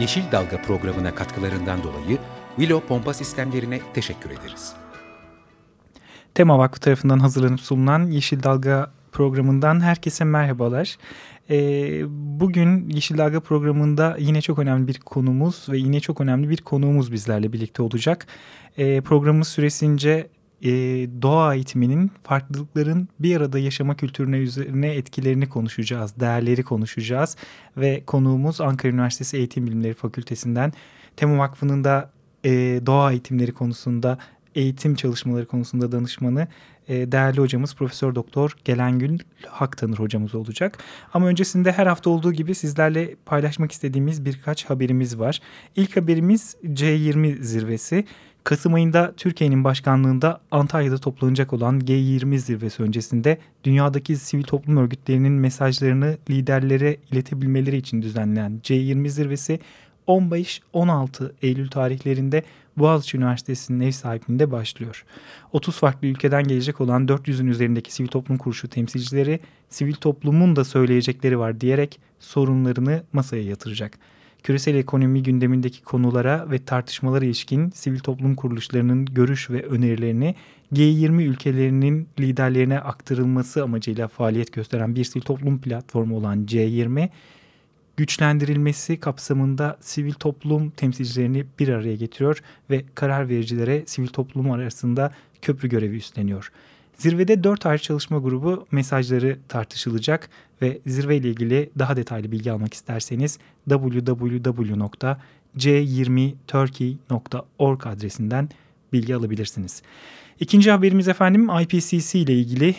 Yeşil Dalga programına katkılarından dolayı Willow Pompa Sistemlerine teşekkür ederiz. Tema Vakfı tarafından hazırlanıp sunulan Yeşil Dalga programından herkese merhabalar. Ee, bugün Yeşil Dalga programında yine çok önemli bir konumuz ve yine çok önemli bir konuğumuz bizlerle birlikte olacak. Ee, programımız süresince e, doğa eğitiminin farklılıkların bir arada yaşama kültürüne üzerine etkilerini konuşacağız, değerleri konuşacağız ve konuğumuz Ankara Üniversitesi Eğitim Bilimleri Fakültesinden Tema Vakfı'nın da e, doğa eğitimleri konusunda eğitim çalışmaları konusunda danışmanı e, değerli hocamız Profesör Doktor Gelengül Haktanır hocamız olacak. Ama öncesinde her hafta olduğu gibi sizlerle paylaşmak istediğimiz birkaç haberimiz var. İlk haberimiz C20 zirvesi. Kasım ayında Türkiye'nin başkanlığında Antalya'da toplanacak olan G20 zirvesi öncesinde dünyadaki sivil toplum örgütlerinin mesajlarını liderlere iletebilmeleri için düzenlenen C20 zirvesi 15-16 Eylül tarihlerinde Boğaziçi Üniversitesi'nin ev sahipliğinde başlıyor. 30 farklı ülkeden gelecek olan 400'ün üzerindeki sivil toplum kuruluşu temsilcileri sivil toplumun da söyleyecekleri var diyerek sorunlarını masaya yatıracak. Küresel ekonomi gündemindeki konulara ve tartışmalara ilişkin sivil toplum kuruluşlarının görüş ve önerilerini G20 ülkelerinin liderlerine aktarılması amacıyla faaliyet gösteren bir sivil toplum platformu olan C20 güçlendirilmesi kapsamında sivil toplum temsilcilerini bir araya getiriyor ve karar vericilere sivil toplum arasında köprü görevi üstleniyor. Zirvede 4 ayrı çalışma grubu mesajları tartışılacak ve zirve ile ilgili daha detaylı bilgi almak isterseniz www.c20turkey.org adresinden bilgi alabilirsiniz. İkinci haberimiz efendim IPCC ile ilgili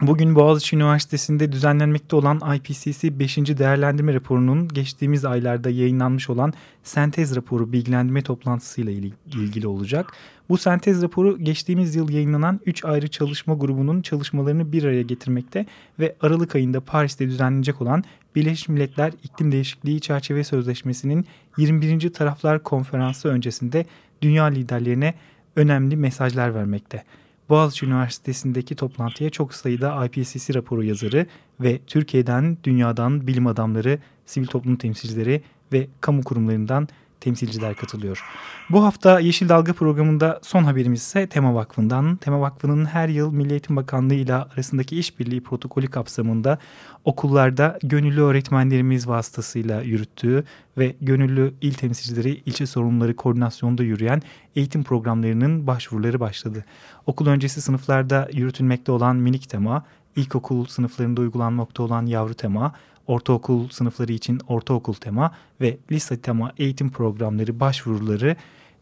Bugün Boğaziçi Üniversitesi'nde düzenlenmekte olan IPCC 5. değerlendirme raporunun geçtiğimiz aylarda yayınlanmış olan sentez raporu bilgilendirme toplantısıyla ilgili olacak. Bu sentez raporu geçtiğimiz yıl yayınlanan 3 ayrı çalışma grubunun çalışmalarını bir araya getirmekte ve Aralık ayında Paris'te düzenlenecek olan Birleşmiş Milletler İklim Değişikliği Çerçeve Sözleşmesi'nin 21. Taraflar Konferansı öncesinde dünya liderlerine önemli mesajlar vermekte. Boğaziçi Üniversitesi'ndeki toplantıya çok sayıda IPCC raporu yazarı ve Türkiye'den, dünyadan bilim adamları, sivil toplum temsilcileri ve kamu kurumlarından temsilciler katılıyor. Bu hafta Yeşil Dalga programında son haberimiz ise Tema Vakfı'ndan. Tema Vakfı'nın her yıl Milli Eğitim Bakanlığı ile arasındaki işbirliği protokolü kapsamında okullarda gönüllü öğretmenlerimiz vasıtasıyla yürüttüğü ve gönüllü il temsilcileri ilçe sorumluları koordinasyonda yürüyen eğitim programlarının başvuruları başladı. Okul öncesi sınıflarda yürütülmekte olan minik tema, ilkokul sınıflarında uygulanmakta olan yavru tema, ortaokul sınıfları için ortaokul tema ve lise tema eğitim programları başvuruları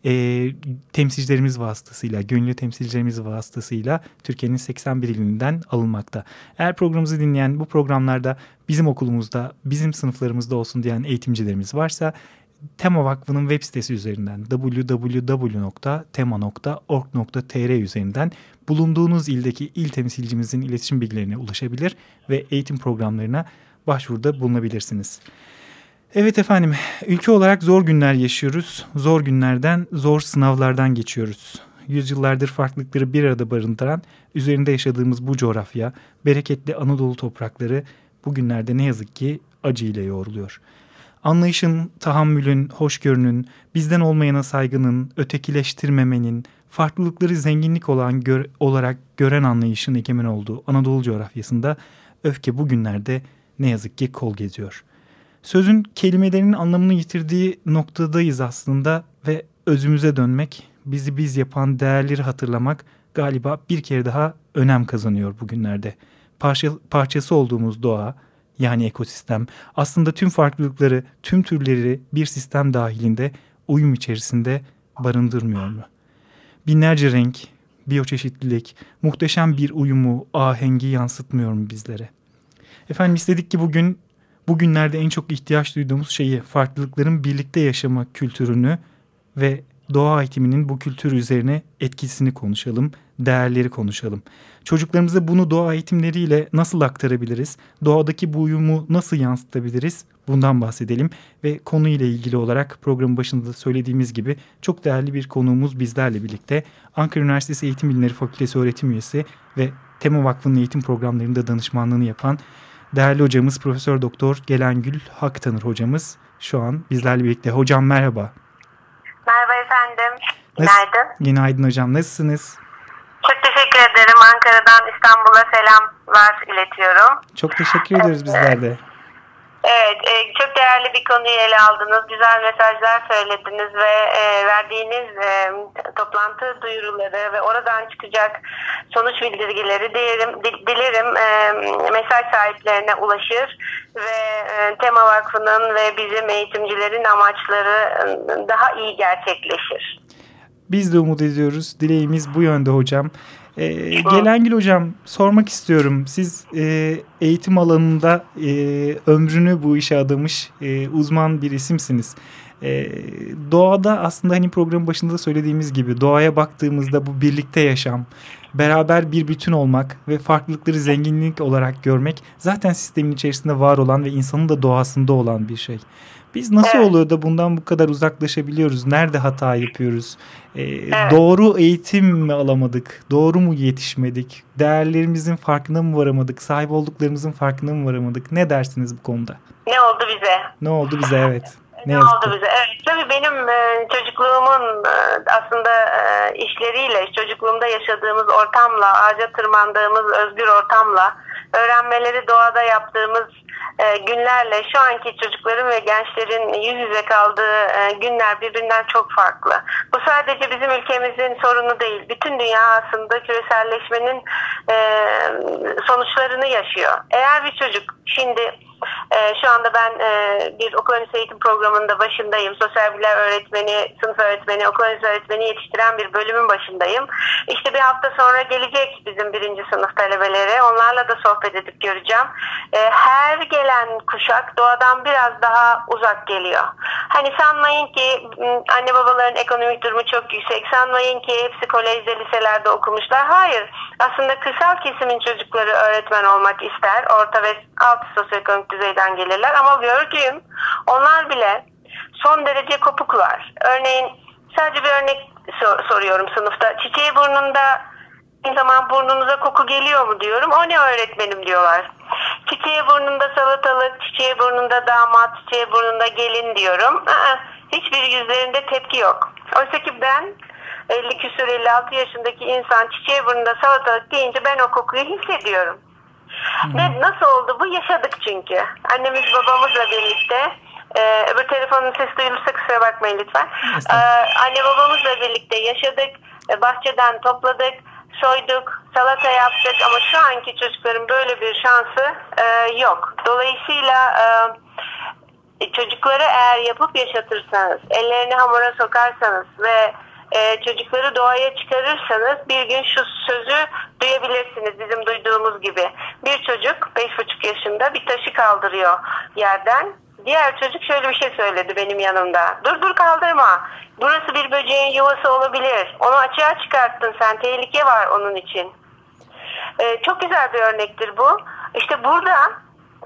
e, temsilcilerimiz vasıtasıyla, gönüllü temsilcilerimiz vasıtasıyla Türkiye'nin 81 ilinden alınmakta. Eğer programımızı dinleyen bu programlarda bizim okulumuzda, bizim sınıflarımızda olsun diyen eğitimcilerimiz varsa Tema Vakfı'nın web sitesi üzerinden www.tema.org.tr üzerinden bulunduğunuz ildeki il temsilcimizin iletişim bilgilerine ulaşabilir ve eğitim programlarına başvuruda bulunabilirsiniz. Evet efendim, ülke olarak zor günler yaşıyoruz. Zor günlerden, zor sınavlardan geçiyoruz. Yüzyıllardır farklılıkları bir arada barındıran, üzerinde yaşadığımız bu coğrafya, bereketli Anadolu toprakları bugünlerde ne yazık ki acı ile yoğruluyor. Anlayışın, tahammülün, hoşgörünün, bizden olmayana saygının, ötekileştirmemenin, farklılıkları zenginlik olan gör, olarak gören anlayışın egemen olduğu Anadolu coğrafyasında öfke bugünlerde ne yazık ki kol geziyor. Sözün kelimelerinin anlamını yitirdiği noktadayız aslında ve özümüze dönmek, bizi biz yapan değerleri hatırlamak galiba bir kere daha önem kazanıyor bugünlerde. Parça, parçası olduğumuz doğa yani ekosistem aslında tüm farklılıkları, tüm türleri bir sistem dahilinde uyum içerisinde barındırmıyor mu? Binlerce renk, biyoçeşitlilik, muhteşem bir uyumu, ahengi yansıtmıyor mu bizlere? Efendim istedik ki bugün bugünlerde en çok ihtiyaç duyduğumuz şeyi farklılıkların birlikte yaşama kültürünü ve doğa eğitiminin bu kültür üzerine etkisini konuşalım, değerleri konuşalım. Çocuklarımıza bunu doğa eğitimleriyle nasıl aktarabiliriz? Doğadaki bu uyumu nasıl yansıtabiliriz? Bundan bahsedelim ve konuyla ilgili olarak programın başında da söylediğimiz gibi çok değerli bir konuğumuz bizlerle birlikte Ankara Üniversitesi Eğitim Bilimleri Fakültesi öğretim üyesi ve Tema Vakfı'nın eğitim programlarında danışmanlığını yapan değerli hocamız Profesör Doktor Gelengül Haktanır hocamız şu an bizlerle birlikte. Hocam merhaba. Merhaba efendim. Günaydın. Nasıl, günaydın hocam. Nasılsınız? Çok teşekkür ederim. Ankara'dan İstanbul'a selamlar iletiyorum. Çok teşekkür ediyoruz bizler de. Evet, e, çok değerli bir konuyu ele aldınız. Güzel mesajlar söylediniz ve e, verdiğiniz e, toplantı duyuruları ve oradan çıkacak sonuç bildirgileri dilerim, dilerim e, mesaj sahiplerine ulaşır ve e, Tema Vakfı'nın ve bizim eğitimcilerin amaçları e, daha iyi gerçekleşir. Biz de umut ediyoruz. Dileğimiz bu yönde hocam. Ee, Gelengil Hocam sormak istiyorum. Siz e, eğitim alanında e, ömrünü bu işe adamış e, uzman bir isimsiniz. E, doğada aslında hani programın başında da söylediğimiz gibi doğaya baktığımızda bu birlikte yaşam, beraber bir bütün olmak ve farklılıkları zenginlik olarak görmek zaten sistemin içerisinde var olan ve insanın da doğasında olan bir şey. Biz nasıl evet. oluyor da bundan bu kadar uzaklaşabiliyoruz? Nerede hata yapıyoruz? Ee, evet. Doğru eğitim mi alamadık? Doğru mu yetişmedik? Değerlerimizin farkına mı varamadık? Sahip olduklarımızın farkına mı varamadık? Ne dersiniz bu konuda? Ne oldu bize? Ne oldu bize evet. Ne, ne oldu ki. bize? Evet, tabii benim e, çocukluğumun e, aslında e, işleriyle, çocukluğumda yaşadığımız ortamla, ağaca tırmandığımız özgür ortamla, öğrenmeleri doğada yaptığımız e, günlerle şu anki çocukların ve gençlerin yüz yüze kaldığı e, günler birbirinden çok farklı. Bu sadece bizim ülkemizin sorunu değil. Bütün dünya aslında küreselleşmenin e, sonuçlarını yaşıyor. Eğer bir çocuk şimdi şu anda ben e, bir okul öncesi eğitim programında başındayım. Sosyal bilgiler öğretmeni, sınıf öğretmeni, okul öncesi öğretmeni yetiştiren bir bölümün başındayım. İşte bir hafta sonra gelecek bizim birinci sınıf talebeleri. Onlarla da sohbet edip göreceğim. E, her gelen kuşak doğadan biraz daha uzak geliyor. Hani sanmayın ki anne babaların ekonomik durumu çok yüksek. Sanmayın ki hepsi kolejde, liselerde okumuşlar. Hayır. Aslında kırsal kesimin çocukları öğretmen olmak ister. Orta ve alt sosyoekonomik düzeyden gelirler ama gördüğüm onlar bile son derece kopuklar. Örneğin sadece bir örnek sor- soruyorum sınıfta. Çiçeği burnunda bir zaman burnunuza koku geliyor mu diyorum. O ne öğretmenim diyorlar. Çiçeği burnunda salatalık, çiçeği burnunda damat, çiçeği burnunda gelin diyorum. Hiçbir yüzlerinde tepki yok. Oysa ki ben 50 küsur 56 yaşındaki insan çiçeği burnunda salatalık deyince ben o kokuyu hissediyorum. Ne, nasıl oldu bu? Yaşadık çünkü. Annemiz babamızla birlikte ee, öbür telefonun sesi duyulursa kusura bakmayın lütfen. Ee, anne babamızla birlikte yaşadık. Ee, bahçeden topladık, soyduk, salata yaptık ama şu anki çocukların böyle bir şansı e, yok. Dolayısıyla e, çocukları eğer yapıp yaşatırsanız, ellerini hamura sokarsanız ve e, çocukları doğaya çıkarırsanız bir gün şu sözü duyabilirsiniz bizim duyduğumuz gibi. Bir çocuk 5,5 yaşında bir taşı kaldırıyor yerden. Diğer çocuk şöyle bir şey söyledi benim yanımda. Dur dur kaldırma. Burası bir böceğin yuvası olabilir. Onu açığa çıkarttın sen. Tehlike var onun için. Ee, çok güzel bir örnektir bu. İşte burada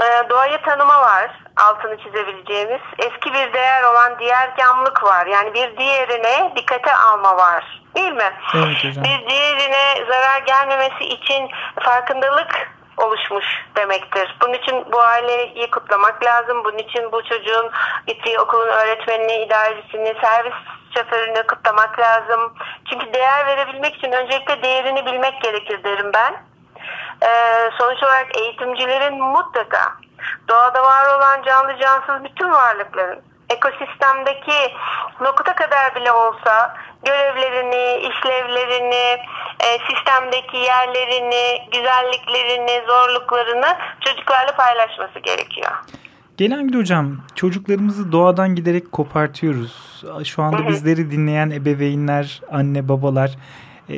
e, doğayı tanıma var altını çizebileceğimiz. Eski bir değer olan diğer gamlık var. Yani bir diğerine dikkate alma var. Değil mi? Evet hocam. Bir diğerine zarar gelmemesi için farkındalık oluşmuş demektir. Bunun için bu aileyi kutlamak lazım. Bunun için bu çocuğun gittiği okulun öğretmenini, idarecisini, servis şoförünü kutlamak lazım. Çünkü değer verebilmek için öncelikle değerini bilmek gerekir derim ben. Ee, sonuç olarak eğitimcilerin mutlaka doğada var olan canlı cansız bütün varlıkların ekosistemdeki nokta kadar bile olsa görevlerini, işlevlerini, e, sistemdeki yerlerini, güzelliklerini, zorluklarını çocuklarla paylaşması gerekiyor. Gelen hocam çocuklarımızı doğadan giderek kopartıyoruz. Şu anda bizleri dinleyen ebeveynler, anne babalar e,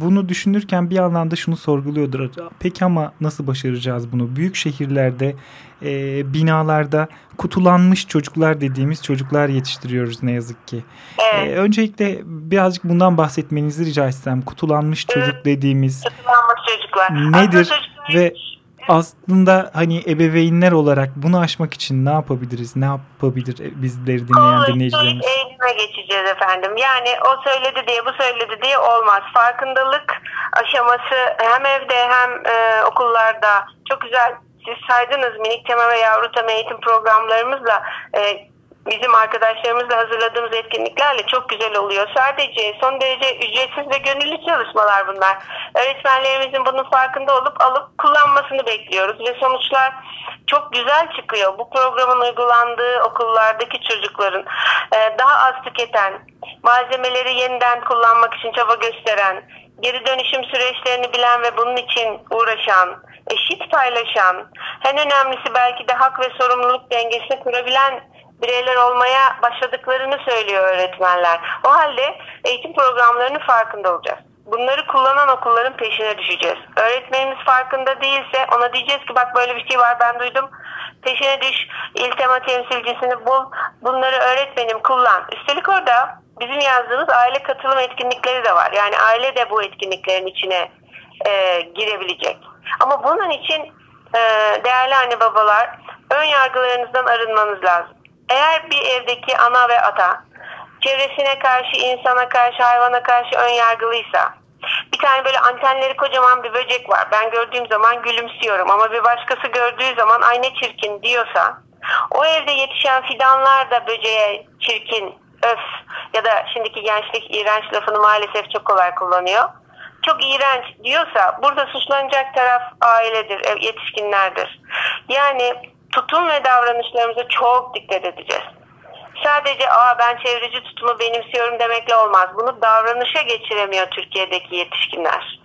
bunu düşünürken bir yandan da şunu sorguluyordur. Peki ama nasıl başaracağız bunu? Büyük şehirlerde, e, binalarda kutulanmış çocuklar dediğimiz çocuklar yetiştiriyoruz ne yazık ki. Evet. E, öncelikle birazcık bundan bahsetmenizi rica etsem. Kutulanmış çocuk dediğimiz kutulanmış çocuklar. nedir çocuklar... ve aslında hani ebeveynler olarak bunu aşmak için ne yapabiliriz? Ne yapabilir bizleri dinleyen dinleyicilerimiz? Eğitime geçeceğiz efendim. Yani o söyledi diye bu söyledi diye olmaz. Farkındalık aşaması hem evde hem e, okullarda çok güzel siz saydınız minik tema ve yavru tema eğitim programlarımızla e, bizim arkadaşlarımızla hazırladığımız etkinliklerle çok güzel oluyor. Sadece son derece ücretsiz ve gönüllü çalışmalar bunlar. Öğretmenlerimizin bunun farkında olup alıp kullanmasını bekliyoruz ve sonuçlar çok güzel çıkıyor. Bu programın uygulandığı okullardaki çocukların e, daha az tüketen, malzemeleri yeniden kullanmak için çaba gösteren, geri dönüşüm süreçlerini bilen ve bunun için uğraşan, eşit paylaşan, en önemlisi belki de hak ve sorumluluk dengesini kurabilen bireyler olmaya başladıklarını söylüyor öğretmenler. O halde eğitim programlarının farkında olacağız. Bunları kullanan okulların peşine düşeceğiz. Öğretmenimiz farkında değilse ona diyeceğiz ki bak böyle bir şey var ben duydum. Peşine düş, il tema temsilcisini bul, bunları öğretmenim kullan. Üstelik orada bizim yazdığımız aile katılım etkinlikleri de var. Yani aile de bu etkinliklerin içine e, girebilecek. Ama bunun için e, değerli anne babalar ön yargılarınızdan arınmanız lazım. Eğer bir evdeki ana ve ata çevresine karşı, insana karşı, hayvana karşı ön yargılıysa bir tane böyle antenleri kocaman bir böcek var. Ben gördüğüm zaman gülümsüyorum ama bir başkası gördüğü zaman ay ne çirkin diyorsa o evde yetişen fidanlar da böceğe çirkin, öf ya da şimdiki gençlik iğrenç lafını maalesef çok kolay kullanıyor. Çok iğrenç diyorsa burada suçlanacak taraf ailedir, yetişkinlerdir. Yani tutum ve davranışlarımıza çok dikkat edeceğiz. Sadece aa ben çevreci tutumu benimsiyorum demekle olmaz. Bunu davranışa geçiremiyor Türkiye'deki yetişkinler.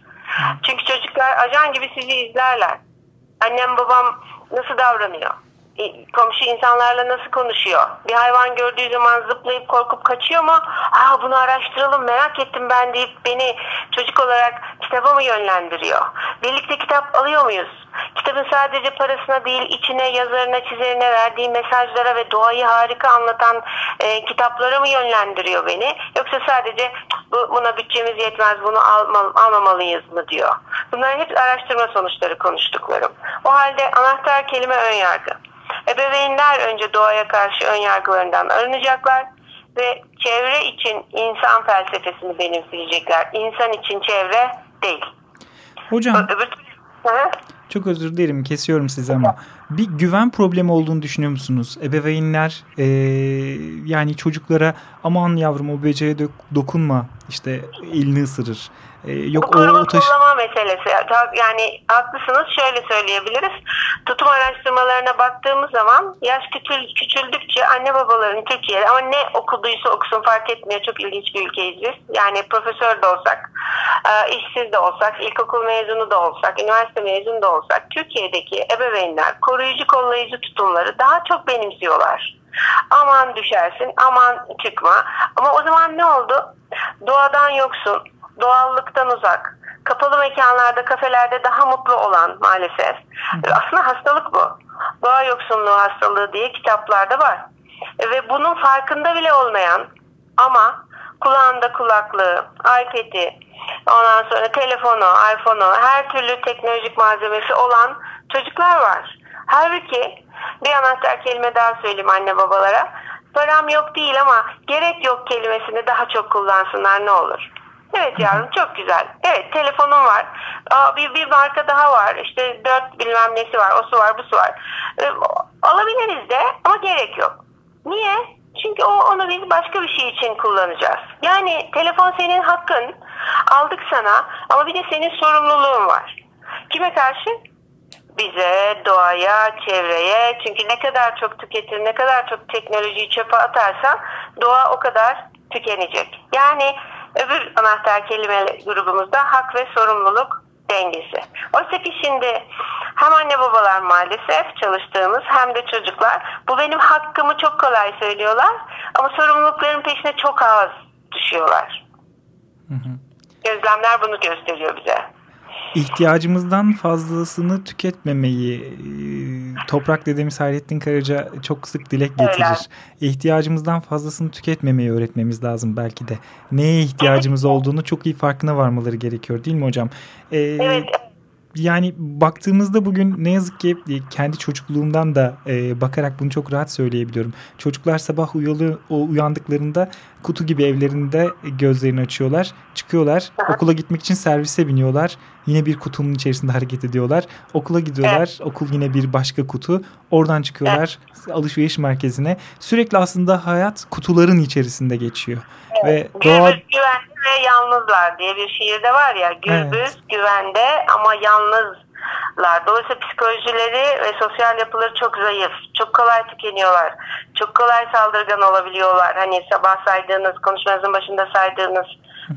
Çünkü çocuklar ajan gibi sizi izlerler. Annem babam nasıl davranıyor? Komşu insanlarla nasıl konuşuyor? Bir hayvan gördüğü zaman zıplayıp korkup kaçıyor mu? Aa bunu araştıralım merak ettim ben deyip beni çocuk olarak kitaba mı yönlendiriyor? Birlikte kitap alıyor muyuz? Kitabın sadece parasına değil içine yazarına çizerine verdiği mesajlara ve doğayı harika anlatan e, kitaplara mı yönlendiriyor beni? Yoksa sadece bu, buna bütçemiz yetmez bunu alma, almamalıyız mı diyor. Bunlar hep araştırma sonuçları konuştuklarım. O halde anahtar kelime ön yargı. Ebeveynler önce doğaya karşı ön yargılarından arınacaklar ve çevre için insan felsefesini benimseyecekler. İnsan için çevre değil. Hocam. Öbür... Çok özür dilerim kesiyorum sizi ama bir güven problemi olduğunu düşünüyor musunuz? Ebeveynler e, yani çocuklara aman yavrum o böceğe dokunma işte elini ısırır e, yok Bu o, o taş... meselesi. Yani haklısınız şöyle söyleyebiliriz. Tutum araştırmalarına baktığımız zaman yaş küçül, küçüldükçe anne babaların Türkiye'de ama ne okuduysa okusun fark etmiyor. Çok ilginç bir ülkeyiz biz. Yani profesör de olsak, e, işsiz de olsak, ilkokul mezunu da olsak, üniversite mezunu da olsak Türkiye'deki ebeveynler koruyucu kollayıcı tutumları daha çok benimsiyorlar. Aman düşersin, aman çıkma. Ama o zaman ne oldu? Doğadan yoksun, doğallıktan uzak, kapalı mekanlarda, kafelerde daha mutlu olan maalesef. Aslında hastalık bu. Doğa yoksunluğu hastalığı diye kitaplarda var. Ve bunun farkında bile olmayan ama kulağında kulaklığı, iPad'i, ondan sonra telefonu, iPhone'u, her türlü teknolojik malzemesi olan çocuklar var. Halbuki bir anahtar kelime daha söyleyeyim anne babalara. Param yok değil ama gerek yok kelimesini daha çok kullansınlar ne olur. Evet yavrum çok güzel. Evet telefonum var. Aa, bir, bir marka daha var. İşte dört bilmem nesi var. O su var bu su var. Ee, alabiliriz de ama gerek yok. Niye? Çünkü o onu biz başka bir şey için kullanacağız. Yani telefon senin hakkın. Aldık sana ama bir de senin sorumluluğun var. Kime karşı? Bize, doğaya, çevreye. Çünkü ne kadar çok tüketir, ne kadar çok teknolojiyi çöpe atarsan doğa o kadar tükenecek. Yani Öbür anahtar kelime grubumuzda hak ve sorumluluk dengesi. Oysa ki şimdi hem anne babalar maalesef çalıştığımız hem de çocuklar bu benim hakkımı çok kolay söylüyorlar ama sorumlulukların peşine çok az düşüyorlar. Hı hı. gözlemler bunu gösteriyor bize. İhtiyacımızdan fazlasını tüketmemeyi Toprak dedemiz Hayrettin Karaca çok sık dilek getirir. Öyle. İhtiyacımızdan fazlasını tüketmemeyi öğretmemiz lazım belki de. Neye ihtiyacımız olduğunu çok iyi farkına varmaları gerekiyor değil mi hocam? Ee, evet yani baktığımızda bugün ne yazık ki e, kendi çocukluğumdan da e, bakarak bunu çok rahat söyleyebiliyorum. Çocuklar sabah uyalı, o uyandıklarında kutu gibi evlerinde gözlerini açıyorlar. Çıkıyorlar. Okula gitmek için servise biniyorlar. Yine bir kutunun içerisinde hareket ediyorlar. Okula gidiyorlar. Okul yine bir başka kutu. Oradan çıkıyorlar alışveriş merkezine. Sürekli aslında hayat kutuların içerisinde geçiyor. Evet. Ve doğa... Güven ve yalnızlar diye bir şiirde var ya gürbüz evet. güvende ama yalnızlar. Dolayısıyla psikolojileri ve sosyal yapıları çok zayıf. Çok kolay tükeniyorlar. Çok kolay saldırgan olabiliyorlar. Hani sabah saydığınız, konuşmanızın başında saydığınız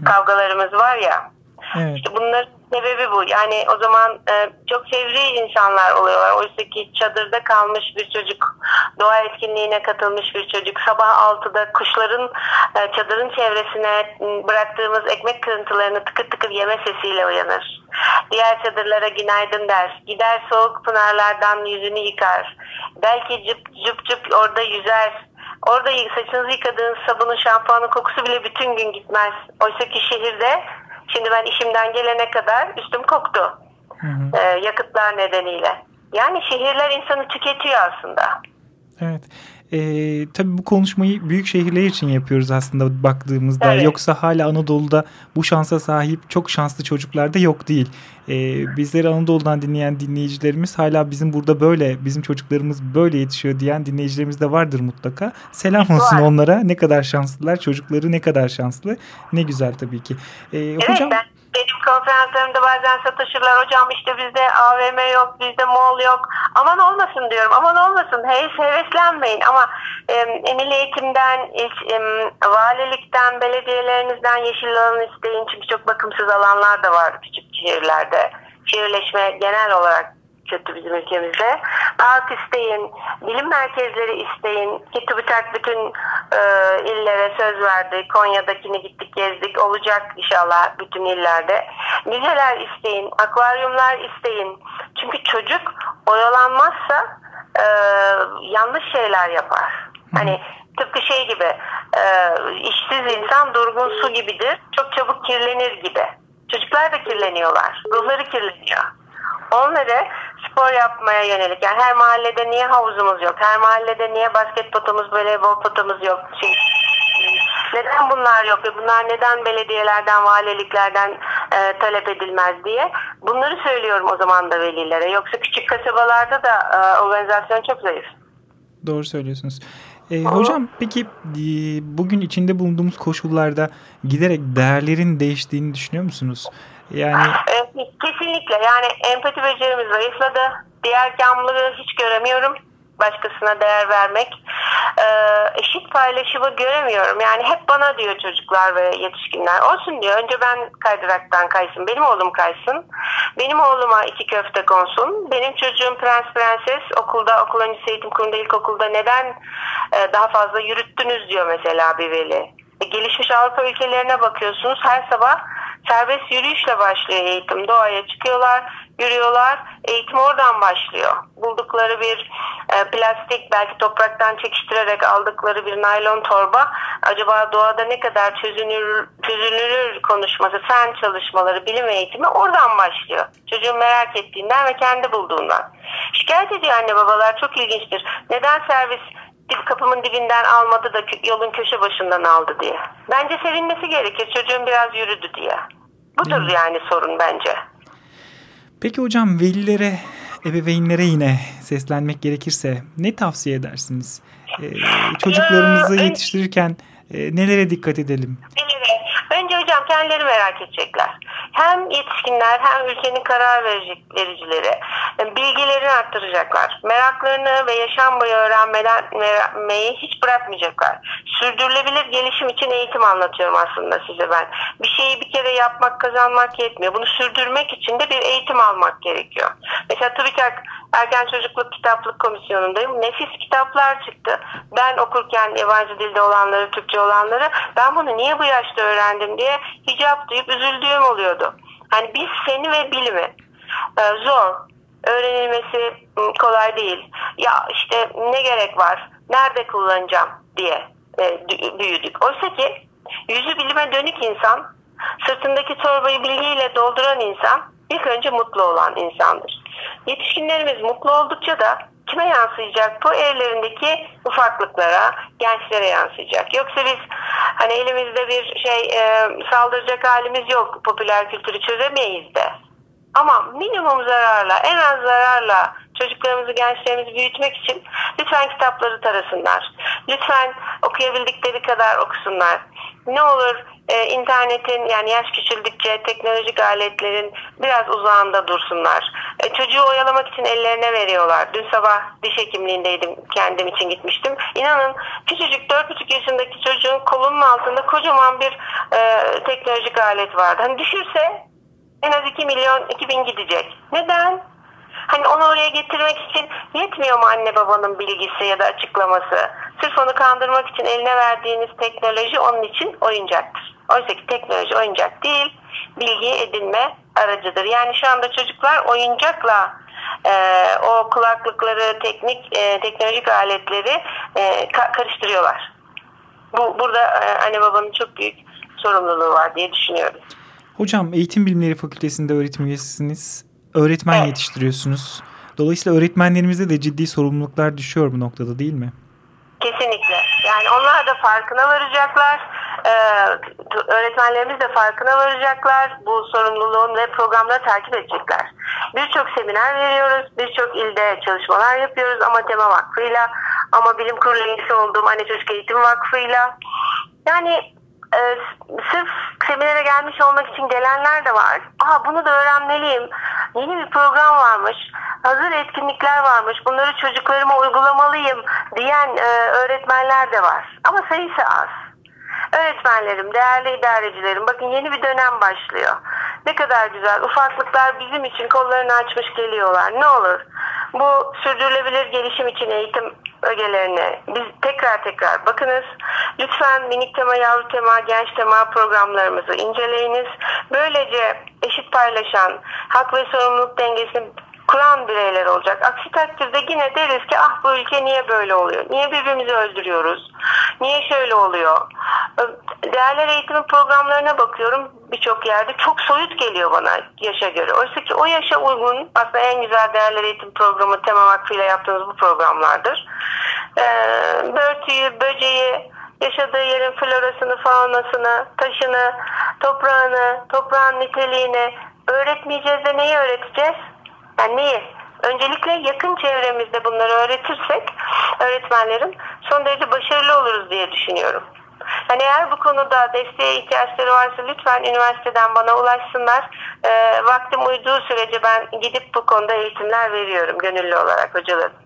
kavgalarımız var ya. Evet. İşte bunların sebebi bu. Yani o zaman e, çok fevri insanlar oluyorlar. Oysa ki çadırda kalmış bir çocuk, doğa etkinliğine katılmış bir çocuk, sabah 6'da kuşların e, çadırın çevresine bıraktığımız ekmek kırıntılarını tıkır tıkır yeme sesiyle uyanır. Diğer çadırlara günaydın der. Gider soğuk pınarlardan yüzünü yıkar. Belki cıp cıp cıp orada yüzer. Orada saçınızı yıkadığınız sabunun şampuanın kokusu bile bütün gün gitmez. Oysa ki şehirde Şimdi ben işimden gelene kadar üstüm koktu. Hı hı. E, yakıtlar nedeniyle. Yani şehirler insanı tüketiyor aslında. Evet. E, tabii bu konuşmayı büyük şehirler için yapıyoruz aslında baktığımızda. Evet. Yoksa hala Anadolu'da bu şansa sahip çok şanslı çocuklar da yok değil. E, bizleri Anadolu'dan dinleyen dinleyicilerimiz hala bizim burada böyle, bizim çocuklarımız böyle yetişiyor diyen dinleyicilerimiz de vardır mutlaka. Selam olsun Var. onlara. Ne kadar şanslılar, çocukları ne kadar şanslı. Ne güzel tabii ki. E, evet, hocam... ben benim konferanslarımda bazen satışırlar. Hocam işte bizde AVM yok bizde mall yok. Aman olmasın diyorum aman olmasın. Hey heveslenmeyin. Ama e, emil eğitimden ilk, e, valilikten belediyelerinizden yeşil alan isteyin. Çünkü çok bakımsız alanlar da var küçük şehirlerde. Şehirleşme genel olarak kötü bizim ülkemizde. Park isteyin, bilim merkezleri isteyin. Ki TÜBİTAK bütün e, illere söz verdi. Konya'dakini gittik gezdik. Olacak inşallah bütün illerde. Müzeler isteyin, akvaryumlar isteyin. Çünkü çocuk oyalanmazsa e, yanlış şeyler yapar. Hani tıpkı şey gibi e, işsiz insan durgun su gibidir. Çok çabuk kirlenir gibi. Çocuklar da kirleniyorlar. Ruhları kirleniyor. Onları spor yapmaya yönelik. Yani her mahallede niye havuzumuz yok? Her mahallede niye basket potamız, voleybol potamız yok? Şimdi, neden bunlar yok ve bunlar neden belediyelerden, valiliklerden e, talep edilmez diye bunları söylüyorum o zaman da velilere. Yoksa küçük kasabalarda da e, organizasyon çok zayıf. Doğru söylüyorsunuz. E, hocam peki e, bugün içinde bulunduğumuz koşullarda giderek değerlerin değiştiğini düşünüyor musunuz? Yani kesinlikle yani empati becerimiz zayıfladı. Diğer camları hiç göremiyorum. Başkasına değer vermek. Ee, eşit paylaşımı göremiyorum. Yani hep bana diyor çocuklar ve yetişkinler. Olsun diyor. Önce ben kaydıraktan kaysın. Benim oğlum kaysın. Benim oğluma iki köfte konsun. Benim çocuğum prens prenses okulda okul öncesi eğitim kurumunda ilkokulda neden e, daha fazla yürüttünüz diyor mesela bir veli. Gelişmiş Avrupa ülkelerine bakıyorsunuz. Her sabah Serbest yürüyüşle başlıyor eğitim. Doğaya çıkıyorlar, yürüyorlar. Eğitim oradan başlıyor. Buldukları bir e, plastik belki topraktan çekiştirerek aldıkları bir naylon torba acaba doğada ne kadar çözünür, çözünür konuşması, fen çalışmaları, bilim eğitimi oradan başlıyor. Çocuğun merak ettiğinden ve kendi bulduğundan. Şikayet ediyor anne babalar çok ilginçtir. Neden servis kapımın dibinden almadı da yolun köşe başından aldı diye. Bence sevinmesi gerekir çocuğun biraz yürüdü diye. Budur hmm. yani sorun bence. Peki hocam velilere, ebeveynlere yine seslenmek gerekirse ne tavsiye edersiniz? Ee, çocuklarımızı yetiştirirken e, nelere dikkat edelim? Önce hocam kendileri merak edecekler. Hem yetişkinler hem ülkenin karar vericileri e, bilgilerini arttıracaklar. Meraklarını ve yaşam boyu öğrenmeyi hiç bırakmayacaklar. Sürdürülebilir gelişim için eğitim anlatıyorum aslında size ben. Bir şeyi bir kere yapmak, kazanmak yetmiyor. Bunu sürdürmek için de bir eğitim almak gerekiyor. Mesela TÜBİTAK Erken Çocukluk Kitaplık Komisyonu'ndayım. Nefis kitaplar çıktı. Ben okurken yabancı dilde olanları, Türkçe olanları ben bunu niye bu yaşta öğrendim diye hicap duyup üzüldüğüm oluyordu. Hani biz seni ve bilimi e, zor, öğrenilmesi kolay değil. Ya işte ne gerek var, nerede kullanacağım diye e, büyüdük. Oysa ki yüzü bilime dönük insan, sırtındaki torbayı bilgiyle dolduran insan ilk önce mutlu olan insandır. Yetişkinlerimiz mutlu oldukça da kime yansıyacak? Bu evlerindeki ufaklıklara, gençlere yansıyacak. Yoksa biz hani elimizde bir şey e, saldıracak halimiz yok. Popüler kültürü çözemeyiz de. Ama minimum zararla, en az zararla çocuklarımızı, gençlerimizi büyütmek için lütfen kitapları tarasınlar. Lütfen okuyabildikleri kadar okusunlar. Ne olur e, internetin yani yaş küçüldükçe teknolojik aletlerin biraz uzağında dursunlar. E, çocuğu oyalamak için ellerine veriyorlar. Dün sabah diş hekimliğindeydim. Kendim için gitmiştim. İnanın küçücük 4,5 yaşındaki çocuğun kolunun altında kocaman bir e, teknolojik alet vardı. Hani düşürse en az 2 milyon 2000 gidecek. Neden? Hani onu oraya getirmek için yetmiyor mu anne babanın bilgisi ya da açıklaması? Sırf onu kandırmak için eline verdiğiniz teknoloji onun için oyuncaktır. Oysa ki teknoloji oyuncak değil, bilgi edinme aracıdır. Yani şu anda çocuklar oyuncakla e, o kulaklıkları, teknik e, teknolojik aletleri e, ka- karıştırıyorlar. Bu burada e, anne babanın çok büyük sorumluluğu var diye düşünüyorum. Hocam Eğitim Bilimleri Fakültesi'nde öğretim üyesisiniz. Öğretmen evet. yetiştiriyorsunuz. Dolayısıyla öğretmenlerimize de ciddi sorumluluklar düşüyor bu noktada değil mi? Kesinlikle. Yani onlar da farkına varacaklar. Ee, öğretmenlerimiz de farkına varacaklar. Bu sorumluluğun ve programları takip edecekler. Birçok seminer veriyoruz. Birçok ilde çalışmalar yapıyoruz. Ama Tema Vakfı'yla ama Bilim Kurulu üyesi olduğum Anne Çocuk Eğitim Vakfı'yla. Yani e, sırf seminere gelmiş olmak için gelenler de var. Aa bunu da öğrenmeliyim. Yeni bir program varmış. Hazır etkinlikler varmış. Bunları çocuklarıma uygulamalıyım diyen e, öğretmenler de var. Ama sayısı az. Öğretmenlerim, değerli idarecilerim bakın yeni bir dönem başlıyor. Ne kadar güzel. Ufaklıklar bizim için kollarını açmış geliyorlar. Ne olur bu sürdürülebilir gelişim için eğitim ögelerine biz tekrar tekrar bakınız. Lütfen minik tema, yavru tema, genç tema programlarımızı inceleyiniz. Böylece eşit paylaşan, hak ve sorumluluk dengesini kuran bireyler olacak. Aksi takdirde yine deriz ki ah bu ülke niye böyle oluyor? Niye birbirimizi öldürüyoruz? Niye şöyle oluyor? Değerler eğitimi programlarına bakıyorum birçok yerde çok soyut geliyor bana yaşa göre. Oysa ki o yaşa uygun aslında en güzel değerler eğitim programı Tema Vakfı ile yaptığımız bu programlardır. Ee, börtüyü, böceği, yaşadığı yerin florasını, faunasını, taşını, toprağını, toprağın niteliğini öğretmeyeceğiz de neyi öğreteceğiz? Yani neyi? Öncelikle yakın çevremizde bunları öğretirsek öğretmenlerin son derece başarılı oluruz diye düşünüyorum. Hani eğer bu konuda desteğe ihtiyaçları varsa lütfen üniversiteden bana ulaşsınlar. E, vaktim uyduğu sürece ben gidip bu konuda eğitimler veriyorum gönüllü olarak hocalarım.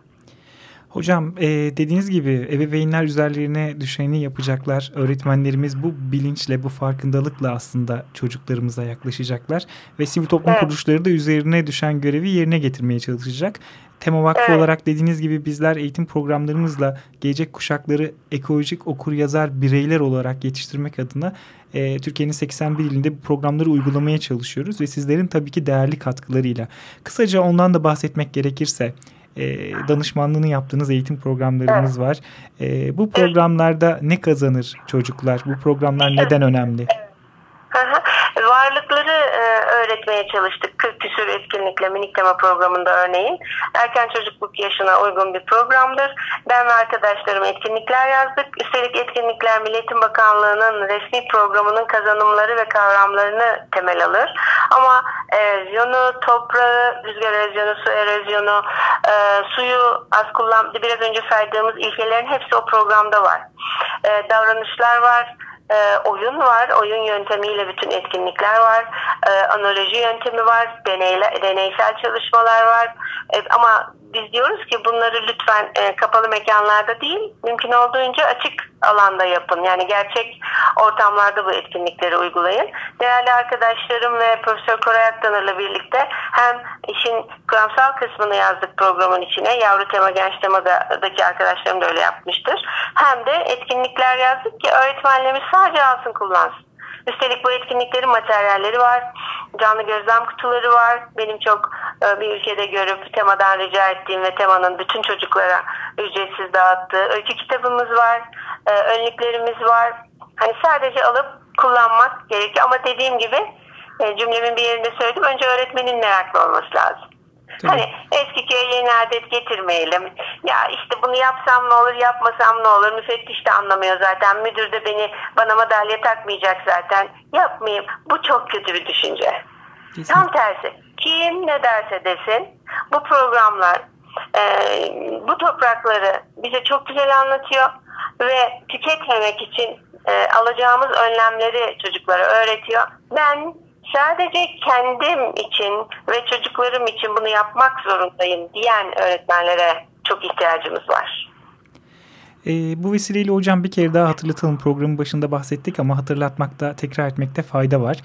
Hocam e, dediğiniz gibi ebeveynler üzerlerine düşeni yapacaklar. Öğretmenlerimiz bu bilinçle, bu farkındalıkla aslında çocuklarımıza yaklaşacaklar. Ve sivil toplum evet. kuruluşları da üzerine düşen görevi yerine getirmeye çalışacak. Tema Vakfı evet. olarak dediğiniz gibi bizler eğitim programlarımızla gelecek kuşakları ekolojik okur yazar bireyler olarak yetiştirmek adına e, Türkiye'nin 81 ilinde bu programları uygulamaya çalışıyoruz ve sizlerin tabii ki değerli katkılarıyla. Kısaca ondan da bahsetmek gerekirse e, danışmanlığını yaptığınız eğitim programlarımız evet. var. E, bu programlarda ne kazanır çocuklar? Bu programlar neden önemli? Varlıkları e, öğretmeye çalıştık. 40 küsur etkinlikle minik tema programında örneğin. Erken çocukluk yaşına uygun bir programdır. Ben ve arkadaşlarım etkinlikler yazdık. Üstelik etkinlikler Milletin Bakanlığı'nın resmi programının kazanımları ve kavramlarını temel alır. Ama erozyonu, toprağı, rüzgar erozyonu, su erozyonu, e, suyu az kullan, biraz önce saydığımız ilkelerin hepsi o programda var. E, davranışlar var e, oyun var. Oyun yöntemiyle bütün etkinlikler var. E, analoji yöntemi var. Deneyle, deneysel çalışmalar var. E, ama biz diyoruz ki bunları lütfen e, kapalı mekanlarda değil, mümkün olduğunca açık alanda yapın. Yani gerçek ortamlarda bu etkinlikleri uygulayın. Değerli arkadaşlarım ve Profesör Koray Aktanır'la birlikte hem işin kuramsal kısmını yazdık programın içine. Yavru tema, genç temadaki arkadaşlarım da öyle yapmıştır. Hem de etkinlikler yazdık ki öğretmenlerimiz sadece alsın kullansın. Üstelik bu etkinliklerin materyalleri var. Canlı gözlem kutuları var. Benim çok e, bir ülkede görüp temadan rica ettiğim ve temanın bütün çocuklara ücretsiz dağıttığı öykü kitabımız var. E, önlüklerimiz var. Hani sadece alıp kullanmak gerekiyor. Ama dediğim gibi e, cümlemin bir yerinde söyledim. Önce öğretmenin meraklı olması lazım. Tabii. Hani eski köye yeni adet getirmeyelim. Ya işte bunu yapsam ne olur, yapmasam ne olur? Müfettiş de anlamıyor zaten. Müdür de beni bana madalya takmayacak zaten. Yapmayayım. Bu çok kötü bir düşünce. Kesinlikle. Tam tersi. Kim ne derse desin bu programlar e, bu toprakları bize çok güzel anlatıyor ve tüketmemek için e, alacağımız önlemleri çocuklara öğretiyor. Ben sadece kendim için ve çocuklarım için bunu yapmak zorundayım diyen öğretmenlere çok ihtiyacımız var. E, bu vesileyle hocam bir kere daha hatırlatalım. Programın başında bahsettik ama hatırlatmakta, tekrar etmekte fayda var.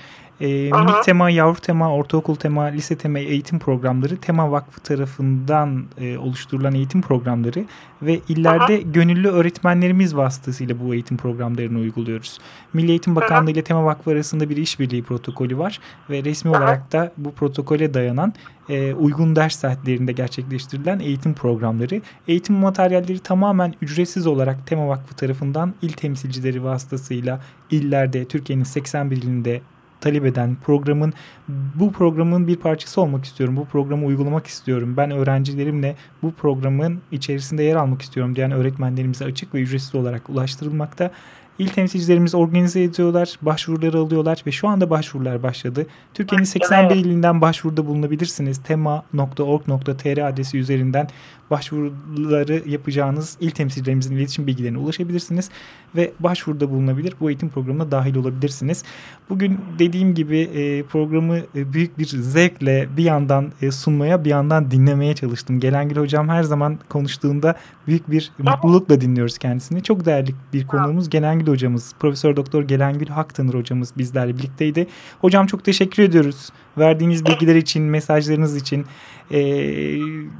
E, minik tema, yavru tema, ortaokul tema, lise tema eğitim programları Tema Vakfı tarafından e, oluşturulan eğitim programları ve illerde Aha. gönüllü öğretmenlerimiz vasıtasıyla bu eğitim programlarını uyguluyoruz. Milli Eğitim Bakanlığı ile Tema Vakfı arasında bir işbirliği protokolü var ve resmi Aha. olarak da bu protokole dayanan e, uygun ders saatlerinde gerçekleştirilen eğitim programları. Eğitim materyalleri tamamen ücretsiz olarak Tema Vakfı tarafından il temsilcileri vasıtasıyla illerde Türkiye'nin 81 ilinde talep eden programın bu programın bir parçası olmak istiyorum. Bu programı uygulamak istiyorum. Ben öğrencilerimle bu programın içerisinde yer almak istiyorum diyen öğretmenlerimize açık ve ücretsiz olarak ulaştırılmakta. İl temsilcilerimiz organize ediyorlar, başvuruları alıyorlar ve şu anda başvurular başladı. Türkiye'nin 81 ilinden başvuruda bulunabilirsiniz. tema.org.tr adresi üzerinden başvuruları yapacağınız il temsilcilerimizin iletişim bilgilerine ulaşabilirsiniz ve başvuruda bulunabilir. Bu eğitim programına dahil olabilirsiniz. Bugün dediğim gibi e, programı e, büyük bir zevkle bir yandan e, sunmaya bir yandan dinlemeye çalıştım. Gelengil hocam her zaman konuştuğunda büyük bir mutlulukla dinliyoruz kendisini. Çok değerli bir konuğumuz Gelengil hocamız. Profesör Doktor Gelengil Haktanır hocamız bizlerle birlikteydi. Hocam çok teşekkür ediyoruz. Verdiğiniz bilgiler için, mesajlarınız için e,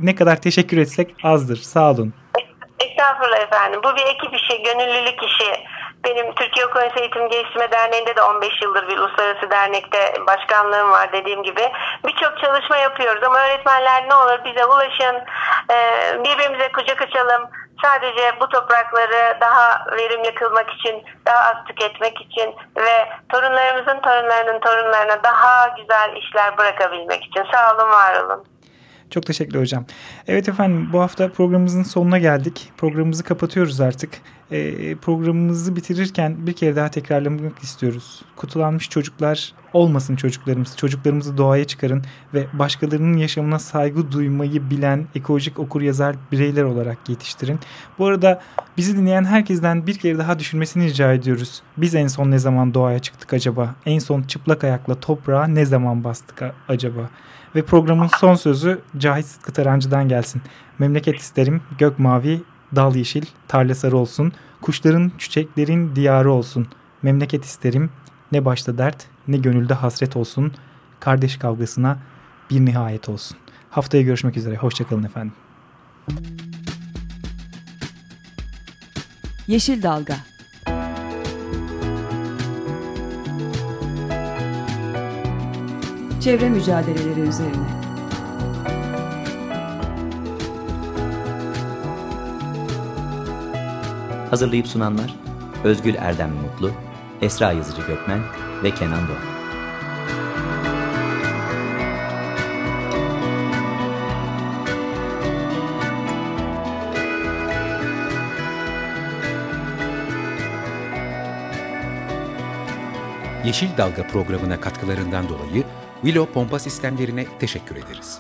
ne kadar teşekkür etsek azdır. Sağ olun. Estağfurullah efendim. Bu bir ekip işi, gönüllülük işi. Benim Türkiye Okul Eğitim Geliştirme Derneği'nde de 15 yıldır bir uluslararası dernekte başkanlığım var dediğim gibi. Birçok çalışma yapıyoruz ama öğretmenler ne olur bize ulaşın, birbirimize kucak açalım. Sadece bu toprakları daha verimli kılmak için, daha az tüketmek için ve torunlarımızın torunlarının torunlarına daha güzel işler bırakabilmek için. Sağ olun, var olun. Çok teşekkür hocam. Evet efendim bu hafta programımızın sonuna geldik. Programımızı kapatıyoruz artık. E, programımızı bitirirken bir kere daha tekrarlamak istiyoruz. Kutulanmış çocuklar olmasın çocuklarımız. Çocuklarımızı doğaya çıkarın ve başkalarının yaşamına saygı duymayı bilen ekolojik okur yazar bireyler olarak yetiştirin. Bu arada bizi dinleyen herkesten bir kere daha düşünmesini rica ediyoruz. Biz en son ne zaman doğaya çıktık acaba? En son çıplak ayakla toprağa ne zaman bastık acaba? Ve programın son sözü Cahit Sıtkı Tarancı'dan gelsin. Memleket isterim, gök mavi, dal yeşil, tarla sarı olsun. Kuşların, çiçeklerin diyarı olsun. Memleket isterim, ne başta dert, ne gönülde hasret olsun. Kardeş kavgasına bir nihayet olsun. Haftaya görüşmek üzere. Hoşçakalın efendim. Yeşil Dalga çevre mücadeleleri üzerine. Hazırlayıp sunanlar Özgül Erdem Mutlu, Esra Yazıcı Gökmen ve Kenan Doğan. Yeşil Dalga programına katkılarından dolayı Willow pompa sistemlerine teşekkür ederiz.